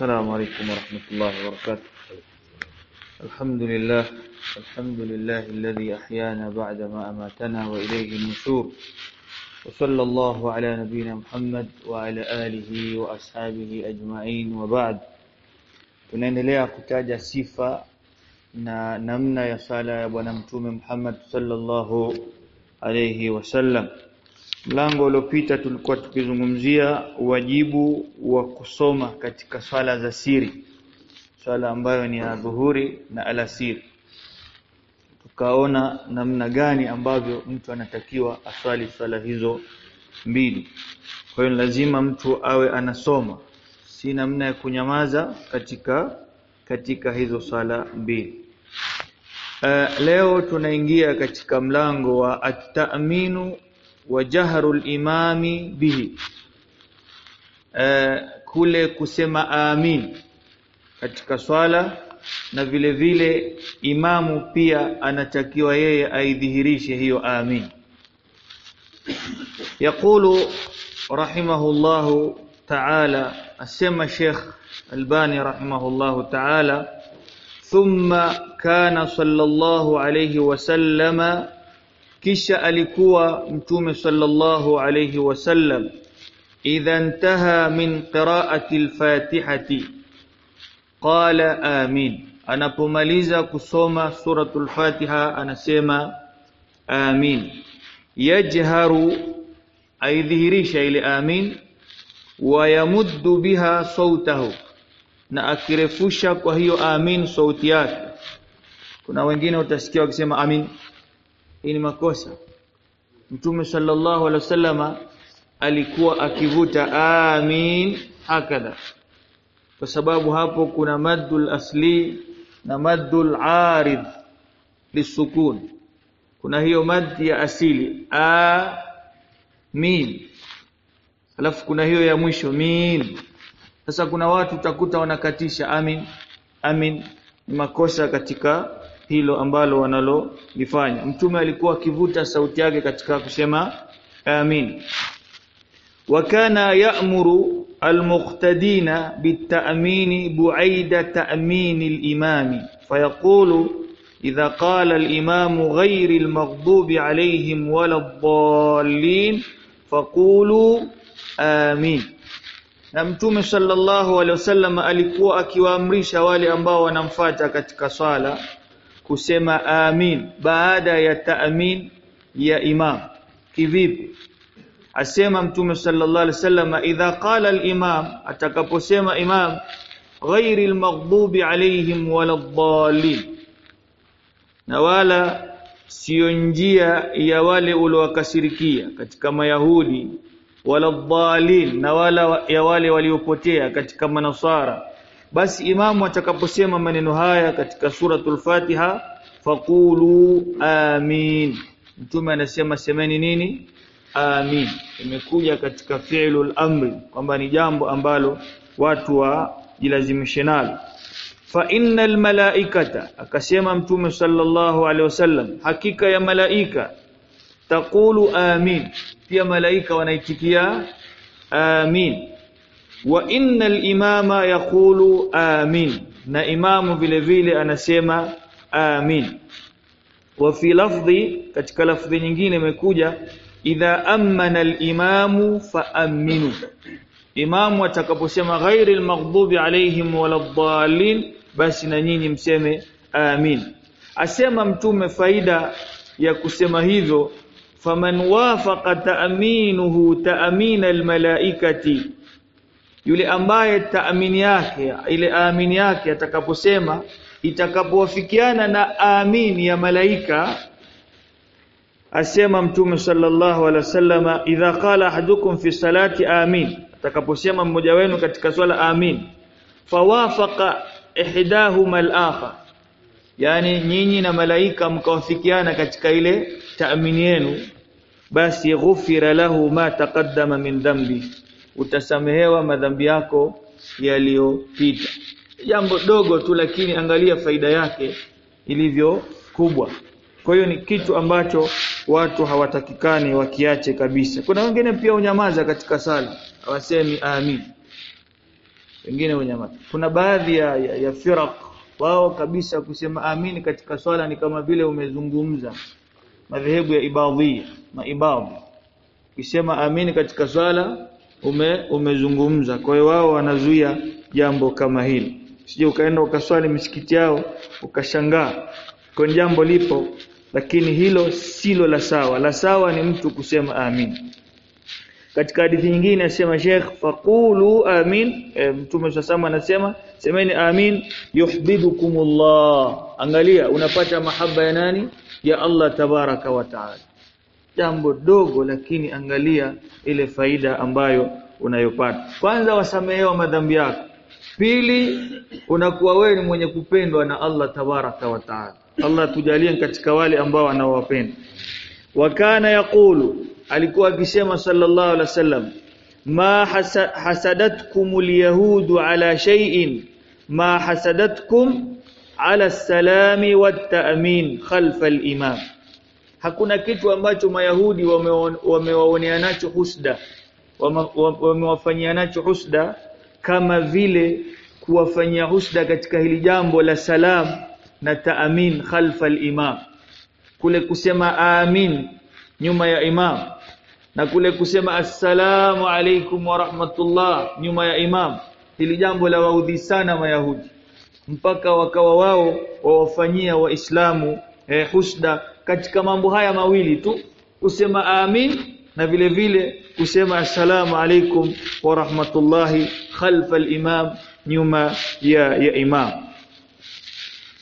السلام عليكم ورحمة الله وبركاته. الحمد لله الحمد لله الذي أحيانا بعدما أماتنا وإليه النشور. وصلى الله على نبينا محمد وعلى آله وأصحابه أجمعين وبعد. Tunaendelea kutaja sifa na bwana mtume Muhammad sallallahu alayhi wasallam mlango uliopita tulikuwa tukizungumzia wajibu wa kusoma katika swala za siri. Swala ambayo ni ya dhuhuri na alasiri. Tukaona namna gani ambavyo mtu anatakiwa aswali swala hizo mbili. Kwa hiyo lazima mtu awe anasoma. Si namna ya kunyamaza katika katika hizo swala mbili. Uh, leo tunaingia katika mlango wa at-ta'minu wa jahrul imami bihi. Uh, kule kusema amin katika swala na vile vile imamu pia anatakiwa yeye aidhihirishe hiyo amin. Yaqulu rahimahullahu ta'ala asema Sheikh Albani rahimahullahu ta'ala thumma kana sallallahu alayhi wasallama kisha alikuwa mtume sallallahu alayhi wasallam idha intaha min qira'ati al-fatihati. Qala amin. Anapomaliza kusoma suratul fatiha anasema amin. Yajharu aidhihirisha ile amin wayamuddu biha sautahu. Na akirefusha kwa hiyo amin sauti yake. Kuna wengine utasikia wakisema amin hii ni makosa. Mtume sallallahu alaihi wasallama alikuwa akivuta amin hakadha. Kwa sababu hapo kuna maddul asli na maddul arid lisukun. Kuna hiyo mad ya asili a min alafu kuna hiyo ya mwisho min. Sasa kuna watu utakuta wanakatisha amin. Amin ni makosa katika hilo ambalo wanalolifanya. Mtume alikuwa akivuta sauti yake katika kusema amin. Wakana ya'muru almuqtadina bitaamini bu'aida ta'mini al-imami. Fayaqulu qala al-imamu ghayri al-maghdubi alayhim wala ad-dallin faqulu amin. Na mtume sallallahu alaihi wasallam alikuwa akiwaamrisha wale ambao wanamfata katika swala kusema amin baada ya taamin ya imam. Kivipi? Asema mtume sallallahu alaihi wasallam idha qala al-imam atakaposema imam ghairi al-maghdubi alaihim waladdallin na wala sio njia ya wale uliowakasirikia katika mayahudi wala dhalin na wala ya wale waliopotea katika manasara basi imamu atakaposema maneno haya katika suratul fatiha faqulu amin. Mtume anasema semeni nini? Amin. Imekuja katika fi'lul amri kwamba ni jambo ambalo watu wajilazimishe nalo. Fa innal malaikata akasema mtume sallallahu alaihi wasallam hakika ya malaika taqulu amin. Pia malaika wanaitikia amin wa innal imama yaqulu amin. Na imamu vile vile anasema amin. Wa fi lafdhi katika lafdhi nyingine imekuja idha amana al-imamu fa aminu imamu atakaposema ghairi al-maghdubi alayhim waladdallin basi na nyinyi mseme amin. Asema mtume faida ya kusema hivyo faman wafaqa ta'minuhu ta'min almalaikati yule ambaye taamini yake ile amini yake atakaposema itakapowafikiana na amini ya malaika asema mtume sallallahu alaihi wasallama idha qala ahadukum fi salati amin. Atakaposema mmoja wenu katika swala amin. Fawafaqa ihdahuma al-akhar. Yani nyinyi na malaika mkawafikiana katika ile taamini yenu basi ghufira lahu ma taqaddama min dhambi utasamehewa madhambi yako yaliyopita. Jambo dogo tu lakini angalia faida yake ilivyo kubwa. Kwa hiyo ni kitu ambacho watu hawatakikani wakiache kabisa. Kuna wengine pia unyamaza katika sala hawasemi amin. Wengine unyamaza kuna baadhi ya, ya, ya firaq wao kabisa kusema amin katika swala ni kama vile umezungumza madhehebu ya ibadhi maibadhi ukisema amin katika swala ume umezungumza. Kwa hiyo wao wanazuia jambo kama hili. Sije ukaenda ukaswali misikiti yao ukashangaa. Kwa jambo lipo lakini hilo silo la sawa. La sawa ni mtu kusema amin. Katika hadithi nyingine asema Sheikh faqulu amin. E, mtume sasa anasema semeni amin yuhibbukumullah angalia unapata mahaba ya nani? Ya Allah tabaraka wa taala jambo dogo lakini angalia ile faida ambayo unayopata. Kwanza wasamehewa madhambi yako. Pili unakuwa wewe ni mwenye kupendwa na Allah tabaraka wa taala. Allah tujalie katika wale ambao anawapenda. Wakana yaqulu alikuwa akisema sallallahu alaihi wasallam ma hasadatkum yahudu ala shay'in ma hasadatkum ala salami wat ta'min khalfa al-imam hakuna kitu ambacho mayahudi wamewaonea nacho husda. Wamewafanyia nacho husda kama vile kuwafanyia husda katika hili jambo la salam na taamin khalfa al-imam. Kule kusema amin nyuma ya imam. Na kule kusema assalamu alaikum wa rahmatullah nyuma ya imam. Hili jambo la waudhi sana mayahudi. Mpaka wakawa wao wawafanyia waislamu eh, husda katika mambo haya mawili tu. Kusema amin na vile vile kusema assalamu alaikum wa rahmatullahi khalfa al-imam nyuma ya, ya imam.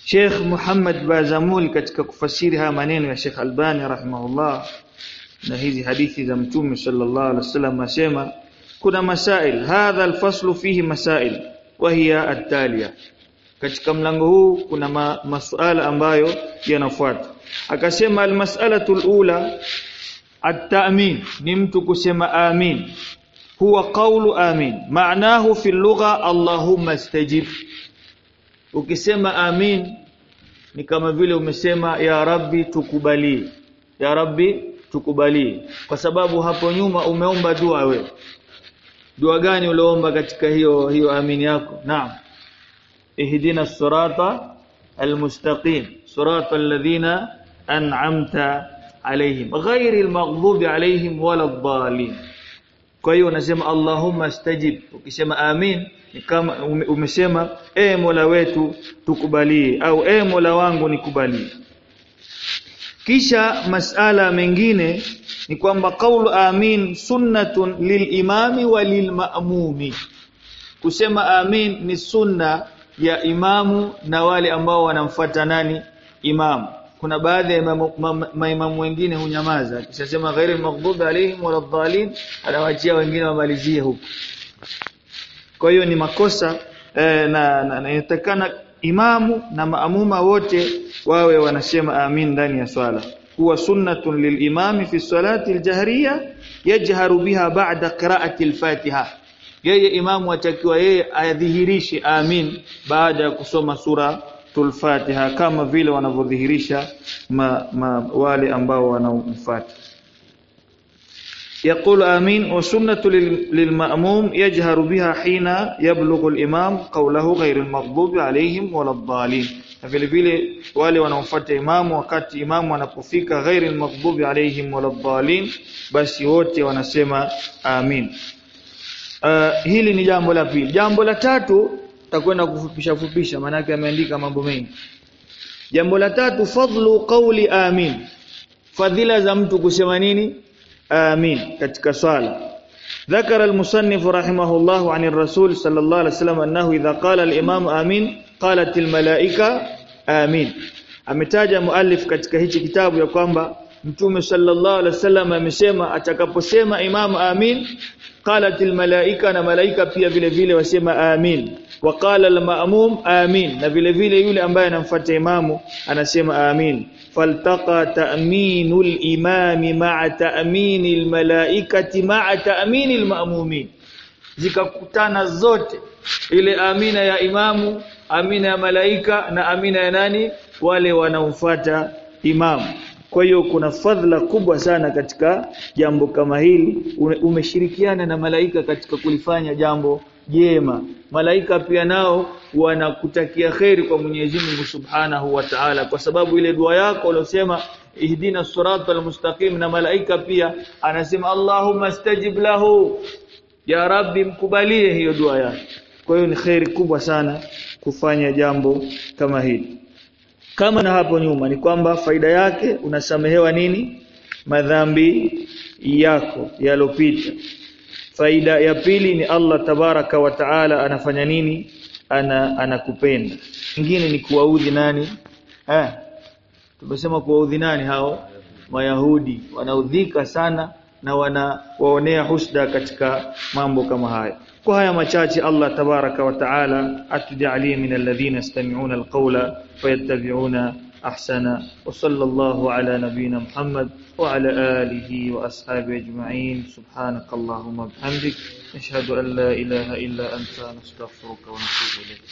Sheikh Muhammad Bazamul katika kufasiri haya maneno ya Sheikh Albani rahimahullah na hizi hadithi za Mtume sallallahu alaihi wasallam asema kuna masail hadha alfaslu fihi masail wa hiya at-taliya. Katika mlango huu kuna ma, masuala ambayo yanafuata akasema almas'alatu alula at-ta'min ni mtu kusema amin huwa qawlu amin maanahu fi lugha allahumma istajib ukisema amin ni kama vile umesema ya rabbi tukubali ya rabbi tukubali kwa sababu hapo nyuma umeomba dua we dua gani uliomba katika hiyo hiyo amin yako naam ihdina sirata almustaqim sirata alladhina an'amta alaihim ghairi maghdubi alaihim wala dhalin kwa hiyo unasema allahumma stajib. Ukisema amin ni kama umesema e mola wetu tukubalie au e mola wangu nikubalie. Kisha masala mengine ni kwamba kaulu amin sunnatun lilimami wa lilmamumi kusema amin ni sunna ya imamu na wale ambao wanamfuata nani? Imamu kuna baadhi ya maimamu wengine hunyamaza. Kishasema ghairi maghdubi alaihim wala dhalin anawaachia wengine wamalizie huko. Kwa hiyo ni makosa eh, na inatakana imamu na maamuma wote wawe wanasema amin ndani ya swala. Huwa sunnatun lilimami fi salati aljahriya yajharu biha ba'da qira'ati alfatiha. Yeye imamu atakiwa yeye adhihirishe amin baada ya kusoma sura Fatiha kama vile wanavyodhihirisha wale ambao wanaomfuata. Yaqulu amin wa sunnatu lilma'mum yajharu biha hina yablughu al-imam qawluhu ghayra al-maghdubi alayhim wala ad-dallin. Na vile vile wale wanaomfuata imamu wakati imamu anapofika ghayra al-maghdubi alayhim wala ad-dallin, basi wote wanasema amin. Uh, hili ni jambo la pili. Jambo la tatu takwenda kufupisha fupisha maana ameandika mambo mengi jambo la tatu fadlu qawli amin fadhila za mtu kusema nini آمين katika swala ذكر المصنف رحمه الله عن الرسول صلى الله عليه وسلم أنه إذا قال الإمام آمين قالت الملائكة آمين ametaja muallif katika hichi kitabu ya kwamba mtume sallallahu alaihi wasallam amesema atakaposema imam amin qalat almalaika na malaika pia vile vile wasema amin wa al-ma'mum amin. Na vile vile yule ambaye anamfuata imamu anasema amin. Faltaqa ta'minul imami ma'a ta'minil malaikati ma'a ta'minil ma'mumin. Zikakutana zote. Ile amina ya imamu amina ya malaika na amina ya nani? Wale wanaomfuata imamu kwa hiyo kuna fadhila kubwa sana katika jambo kama hili. Umeshirikiana na malaika katika kulifanya jambo jema. Malaika pia nao wanakutakia kheri kwa Mwenyezi Mungu Subhanahu wa Ta'ala. Kwa sababu ile dua yako uliosema ihdina siratal mustaqim na malaika pia anasema Allahumma stajib lahu. Ya rabbi mkubalie hiyo dua yake kwa hiyo ni kheri kubwa sana kufanya jambo kama hili. Kama na hapo nyuma ni kwamba faida yake unasamehewa nini? Madhambi yako yalopita faida ya pili ni Allah tabaraka wa taala anafanya nini? Ana anakupenda. Nyingine ni kuwaudhi nani? Eh tumesema kuwaudhi nani hao? Mayahudi wanaudhika sana na wanawaonea husda katika mambo kama haya. Kwa haya machache Allah tabaraka wa taala atujalie min alladhina yastami'una alqawla fayattabi'una ahsana wa sallallahu ala nabiyyina Muhammad wa ala alihi wa ashabihi ajma'in subhanaka allahumma bihamdik nashhadu an la ilaha illa anta nastaghfiruka wa natubu ilayk